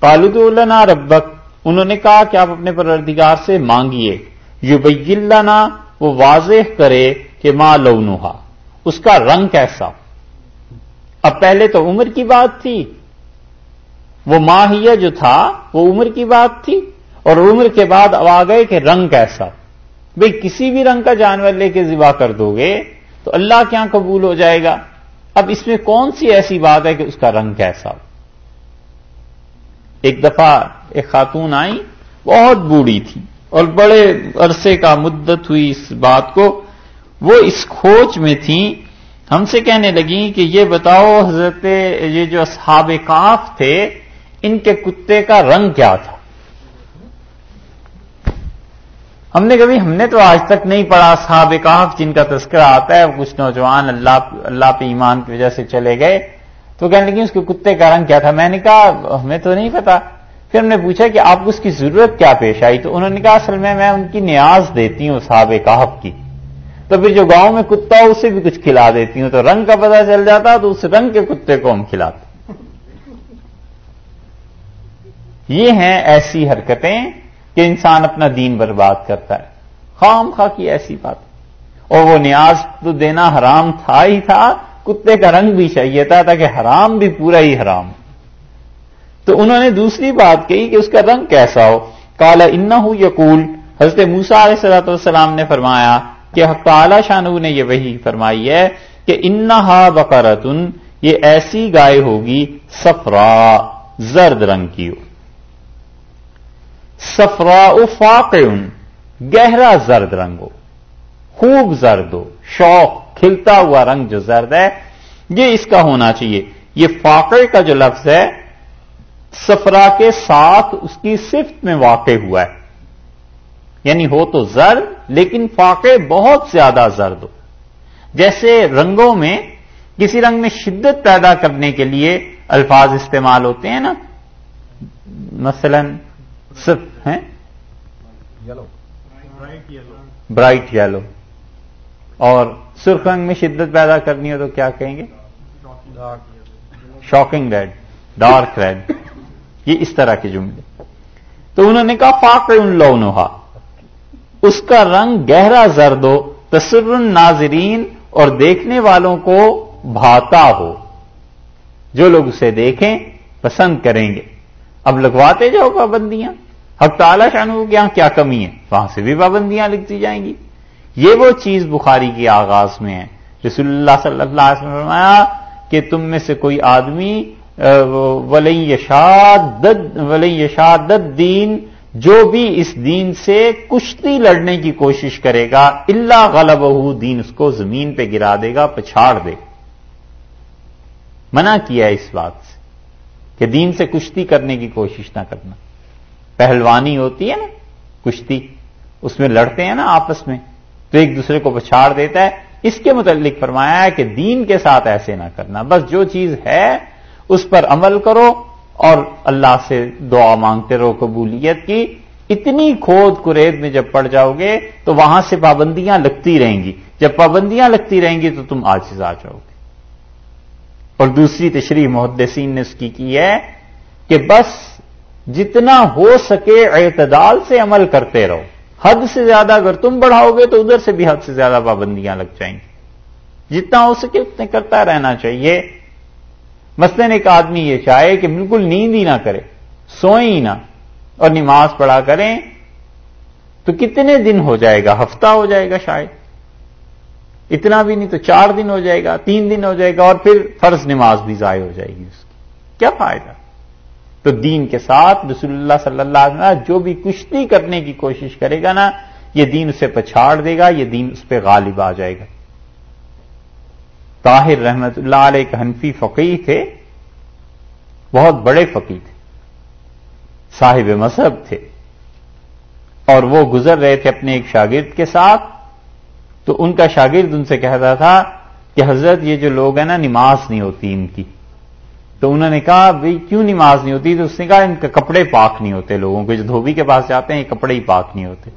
کالود النا ربک۔ انہوں نے کہا کہ آپ اپنے پروردگار سے مانگیے۔ یو بنا وہ واضح کرے کہ ماں لونوہا اس کا رنگ کیسا؟ اب پہلے تو عمر کی بات تھی۔ وہ ماہیہ جو تھا، وہ عمر کی بات تھی۔ اور عمر کے بعد اب آ گئے کہ رنگ کیسا۔ بھئی کسی بھی رنگ کا جانور لے کے ذبح کر دو گے تو اللہ کیا قبول ہو جائے گا۔ اب اس میں کون سی ایسی بات ہے کہ اس کا رنگ کیسا؟ ایک دفعہ ایک خاتون آئی بہت بوڑھی تھی اور بڑے عرصے کا مدت ہوئی اس بات کو۔ وہ اس کھوج میں تھیں۔ ہم سے کہنے لگی کہ یہ بتاؤ حضرت، یہ جو اصحاب کاف تھے، ان کے کتے کا رنگ کیا تھا؟ ہم نے کبھی ہم نے تو آج تک نہیں پڑھا صحاب کاف جن کا تذکرہ آتا ہے کچھ نوجوان اللہ اللہ پہ ایمان کی وجہ سے چلے گئے۔ تو کہنے لگی اس کے کتے کا رنگ کیا تھا؟ میں نے کہا، ہمیں تو نہیں پتا۔ پھر ہم نے پوچھا کہ آپ کو اس کی ضرورت کیا پیش آئی؟ تو انہوں نے کہا، اصل میں میں ان کی نیاز دیتی ہوں صحاب کہف کی۔ تو پھر جو گاؤں میں کتا ہو، اسے بھی کچھ کھلا دیتی ہوں۔ تو رنگ کا پتہ چل جاتا تو اس رنگ کے کتے کو ہم کھلاتے۔ یہ ہیں ایسی حرکتیں کہ انسان اپنا دین برباد کرتا ہے۔ خام خواہ کی ایسی بات۔ اور وہ نیاز تو دینا حرام تھا ہی تھا کتے کا رنگ بھی چاہیے تھا تاکہ حرام بھی پورا ہی حرام تو انہوں نے دوسری بات کہی کہ اس کا رنگ کیسا ہو۔ کالا انا ہو یقول، حضرت موسا علیہ صلاحت والسلام نے فرمایا کہ کالا شانو نے یہ وہی فرمائی ہے کہ انہا بقرتن، یہ ایسی گائے ہوگی سفرا زرد رنگ کی ہو۔ سفرا فاق گہرا زرد رنگ ہو، خوب زرد ہو۔ شوق کھلتا ہوا رنگ جو زرد ہے یہ اس کا ہونا چاہیے۔ یہ فاقے کا جو لفظ ہے سفرا کے ساتھ اس کی صفت میں واقع ہوا ہے۔ یعنی ہو تو زرد لیکن فاقے بہت زیادہ زرد ہو۔ جیسے رنگوں میں کسی رنگ میں شدت پیدا کرنے کے لیے الفاظ استعمال ہوتے ہیں نا۔ مثلا صرف ہیں؟ برائٹ یلو اور سرخ رنگ میں شدت پیدا کرنی ہو تو کیا کہیں گے؟ شاکنگ ریڈ ڈارک ریڈ یہ اس طرح کے جملے تو انہوں نے کہا فاق ان لونوہا اس کا رنگ گہرا زرد ہو تصر ناظرین اور دیکھنے والوں کو بھاتا ہو۔ جو لوگ اسے دیکھیں، پسند کریں گے۔ اب لگواتے جاؤ پابندیاں۔ حق تعالی شانو کے یہاں کیا کمی ہے؟ وہاں سے بھی پابندیاں لکھتی جائیں گی۔ یہ وہ چیز بخاری کے آغاز میں ہے۔ رسول اللہ صلی اللہ علیہ وسلم فرمایا کہ تم میں سے کوئی آدمی ولی یشاد دین جو بھی اس دین سے کشتی لڑنے کی کوشش کرے گا اللہ غلب دین اس کو زمین پہ گرا دے گا، پچھاڑ دے گا۔ منع کیا اس بات سے کہ دین سے کشتی کرنے کی کوشش نہ کرنا۔ پہلوانی ہوتی ہے نا، کشتی، اس میں لڑتے ہیں نا آپس میں۔ تو ایک دوسرے کو پچھاڑ دیتا ہے۔ اس کے متعلق فرمایا ہے کہ دین کے ساتھ ایسے نہ کرنا۔ بس جو چیز ہے، اس پر عمل کرو اور اللہ سے دعا مانگتے رہو قبولیت کی۔ اتنی کھود کرید میں جب پڑ جاؤ گے تو وہاں سے پابندیاں لگتی رہیں گی۔ جب پابندیاں لگتی رہیں گی تو تم آج آ جاؤ گے۔ اور دوسری تشریح محدثین نے اس کی کی ہے کہ بس جتنا ہو سکے اعتدال سے عمل کرتے رہو۔ حد سے زیادہ اگر تم بڑھاؤ گے تو ادھر سے بھی حد سے زیادہ پابندیاں لگ جائیں گی۔ جتنا ہو سکے اتنے کرتا رہنا چاہیے۔ مثلاً ایک آدمی یہ چاہے کہ بالکل نیند ہی نہ کرے، سوئیں ہی نہ اور نماز پڑھا کریں، تو کتنے دن ہو جائے گا؟ ہفتہ ہو جائے گا شاید۔ اتنا بھی نہیں تو چار دن ہو جائے گا، تین دن ہو جائے گا اور پھر فرض نماز بھی ضائع ہو جائے گی اس کی۔ کیا فائدہ؟ تو دین کے ساتھ رسول اللہ صلی اللہ علیہ وسلم جو بھی کشتی کرنے کی کوشش کرے گا نا، یہ دین اسے پچھاڑ دے گا، یہ دین اس پہ غالب آ جائے گا۔ طاہر رحمت اللہ علیہ ایک حنفی فقی تھے، بہت بڑے فقی تھے، صاحب مذہب تھے۔ اور وہ گزر رہے تھے اپنے ایک شاگرد کے ساتھ۔ تو ان کا شاگرد ان سے کہتا تھا کہ حضرت یہ جو لوگ ہیں نا، نماز نہیں ہوتی ان کی۔ تو انہوں نے کہا بھائی کیوں نماز نہیں ہوتی؟ تو اس نے کہا ان کے کپڑے پاک نہیں ہوتے لوگوں کے، جو دھوبی کے پاس جاتے ہیں یہ کپڑے ہی پاک نہیں ہوتے۔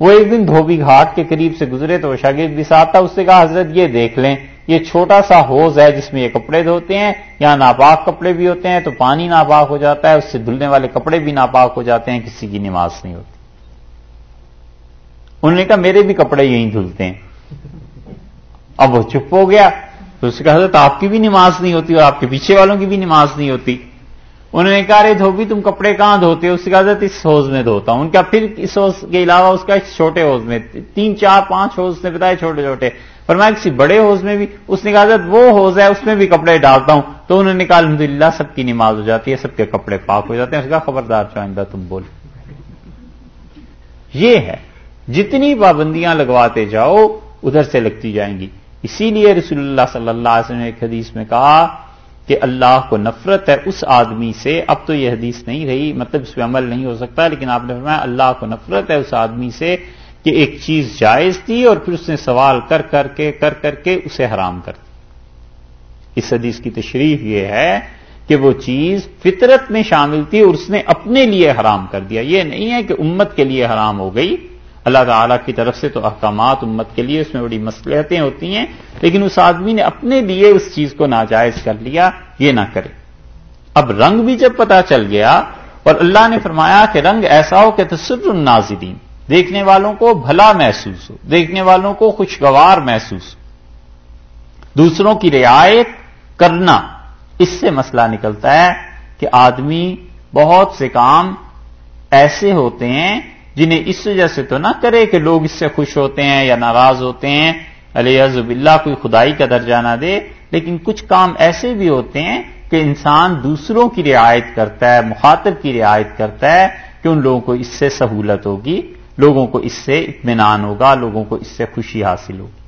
وہ ایک دن دھوبی گھاٹ کے قریب سے گزرے تو وہ شاگرد بھی ساتھ تھا، اس سے کہا حضرت یہ دیکھ لیں، یہ چھوٹا سا ہوز ہے جس میں یہ کپڑے دھوتے ہیں یہاں ناپاک کپڑے بھی ہوتے ہیں تو پانی ناپاک ہو جاتا ہے، اس سے دھلنے والے کپڑے بھی ناپاک ہو جاتے ہیں، کسی کی نماز نہیں ہوتی۔ انہوں نے کہا میرے بھی کپڑے یہیں دھلتے ہیں۔ اب وہ چپ ہو گیا۔ تو اس کا حضرت آپ کی بھی نماز نہیں ہوتی اور آپ کے پیچھے والوں کی بھی نماز نہیں ہوتی۔ انہوں نے کہا رے دھوبی تم کپڑے کہاں دھوتے ہو؟ اس کی حضرت اس ہوز میں دھوتا ہوں۔ ان کا پھر اس ہوز کے علاوہ اس کا چھوٹے ہوز میں، تین، چار، پانچ ہوز نے بتایا چھوٹے چھوٹے۔ پر میں کسی بڑے ہوز میں بھی، اس نے کہا حضرت وہ ہوز ہے، اس میں بھی کپڑے ڈالتا ہوں۔ تو انہوں نے کہا الحمد سب کی نماز ہو جاتی ہے، سب کے کپڑے پاک ہو جاتے ہیں۔ اس کا خبردار چائندہ تم بول یہ ہے، جتنی پابندیاں لگواتے جاؤ، ادھر سے لگتی جائیں گی۔ اسی لیے رسول اللہ صلی اللہ علیہ وسلم نے ایک حدیث میں کہا کہ اللہ کو نفرت ہے اس آدمی سے۔ اب تو یہ حدیث نہیں رہی مطلب اس پہ عمل نہیں ہو سکتا، لیکن آپ نے فرمایا اللہ کو نفرت ہے اس آدمی سے کہ ایک چیز جائز تھی اور پھر اس نے سوال کر کر کے، کر کر کے اسے حرام کر دی اس حدیث کی تشریف یہ ہے کہ وہ چیز فطرت میں شامل تھی اور اس نے اپنے لیے حرام کر دیا۔ یہ نہیں ہے کہ امت کے لیے حرام ہو گئی۔ اللہ تعالیٰ کی طرف سے تو احکامات امت کے لیے اس میں بڑی مسلحتیں ہوتی ہیں، لیکن اس آدمی نے اپنے لیے اس چیز کو ناجائز کر لیا، یہ نہ کرے۔ اب رنگ بھی جب پتا چل گیا اور اللہ نے فرمایا کہ رنگ ایسا ہو کہ تصر الناظرین، دیکھنے والوں کو بھلا محسوس ہو، دیکھنے والوں کو خوشگوار محسوس ہو۔ دوسروں کی رعایت کرنا، اس سے مسئلہ نکلتا ہے کہ آدمی بہت سے کام ایسے ہوتے ہیں جنہیں اس وجہ سے تو نہ کرے کہ لوگ اس سے خوش ہوتے ہیں یا ناراض ہوتے ہیں علیہ اللہ کوئی خدائی کا درجہ نہ دے۔ لیکن کچھ کام ایسے بھی ہوتے ہیں کہ انسان دوسروں کی رعایت کرتا ہے، مخاطب کی رعایت کرتا ہے کہ ان لوگوں کو اس سے سہولت ہوگی، لوگوں کو اس سے اطمینان ہوگا، لوگوں کو اس سے خوشی حاصل ہوگی۔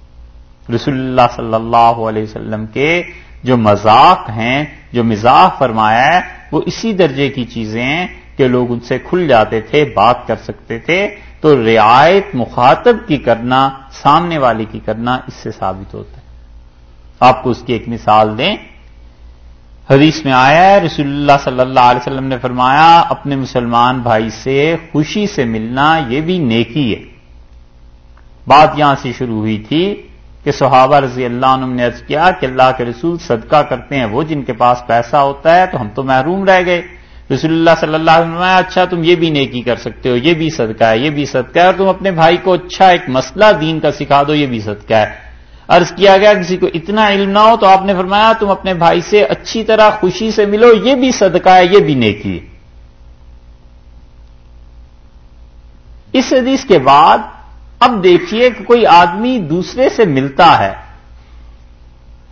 رسول اللہ صلی اللہ علیہ وسلم کے جو مذاق ہیں، جو مزاح فرمایا ہے، وہ اسی درجے کی چیزیں ہیں کہ لوگ ان سے کھل جاتے تھے، بات کر سکتے تھے، تو رعایت مخاطب کی کرنا، سامنے والی کی کرنا اس سے ثابت ہوتا ہے۔ آپ کو اس کی ایک مثال دیں۔ حدیث میں آیا ہے، رسول اللہ صلی اللہ علیہ وسلم نے فرمایا، اپنے مسلمان بھائی سے خوشی سے ملنا یہ بھی نیکی ہے۔ بات یہاں سے شروع ہوئی تھی کہ صحابہ رضی اللہ عنہ نے عرض کیا کہ اللہ کے رسول صدقہ کرتے ہیں، وہ جن کے پاس پیسہ ہوتا ہے تو ہم تو محروم رہ گئے۔ رسول اللہ صلی اللہ علیہ وسلم اچھا تم یہ بھی نیکی کر سکتے ہو، یہ بھی صدقہ ہے، یہ بھی صدقہ ہے، اور تم اپنے بھائی کو اچھا ایک مسئلہ دین کا سکھا دو، یہ بھی صدقہ ہے۔ عرض کیا گیا، کسی کو اتنا علم نہ ہو تو آپ نے فرمایا، تم اپنے بھائی سے اچھی طرح خوشی سے ملو، یہ بھی صدقہ ہے، یہ بھی نیکی ہے۔ اس حدیث کے بعد، اب دیکھیے کہ کوئی آدمی دوسرے سے ملتا ہے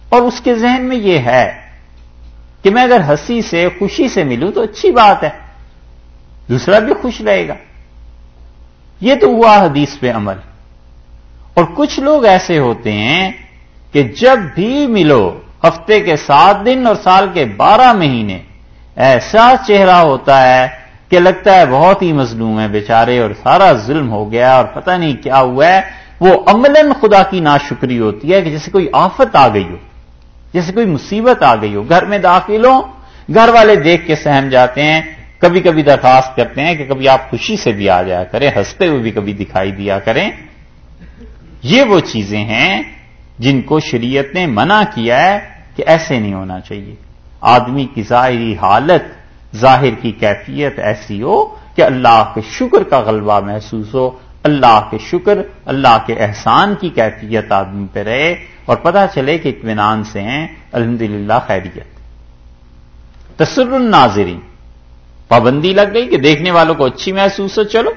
اور اس کے ذہن میں یہ ہے کہ میں اگر ہنسی سے، خوشی سے ملوں تو اچھی بات ہے۔ دوسرا بھی خوش رہے گا۔ یہ تو ہوا حدیث پہ عمل۔ اور کچھ لوگ ایسے ہوتے ہیں کہ جب بھی ملو، ہفتے کے سات دن اور سال کے بارہ مہینے، ایسا چہرہ ہوتا ہے کہ لگتا ہے بہت ہی مظلوم ہے بیچارے اور سارا ظلم ہو گیا اور پتہ نہیں کیا ہوا ہے۔ وہ عملاً خدا کی ناشکری ہوتی ہے کہ جیسے کوئی آفت آ گئی ہو۔ جیسے کوئی مصیبت آ گئی ہو، گھر میں داخل ہو گھر والے دیکھ کے سہم جاتے ہیں کبھی کبھی درخواست کرتے ہیں کہ کبھی آپ خوشی سے بھی آ جایا کریں، ہنستے ہوئے بھی کبھی دکھائی دیا کریں۔ یہ وہ چیزیں ہیں جن کو شریعت نے منع کیا ہے کہ ایسے نہیں ہونا چاہیے۔ آدمی کی ظاہری حالت، ظاہر کی کیفیت ایسی ہو کہ اللہ کے شکر کا غلبہ محسوس ہو اللہ کے شکر، اللہ کے احسان کی کیفیت آدمی پہ رہے اور پتہ چلے کہ اطمینان سے ہیں الحمد للہ خیریت۔ تصر الناظرین، پابندی لگ گئی کہ دیکھنے والوں کو اچھی محسوس ہو، چلو۔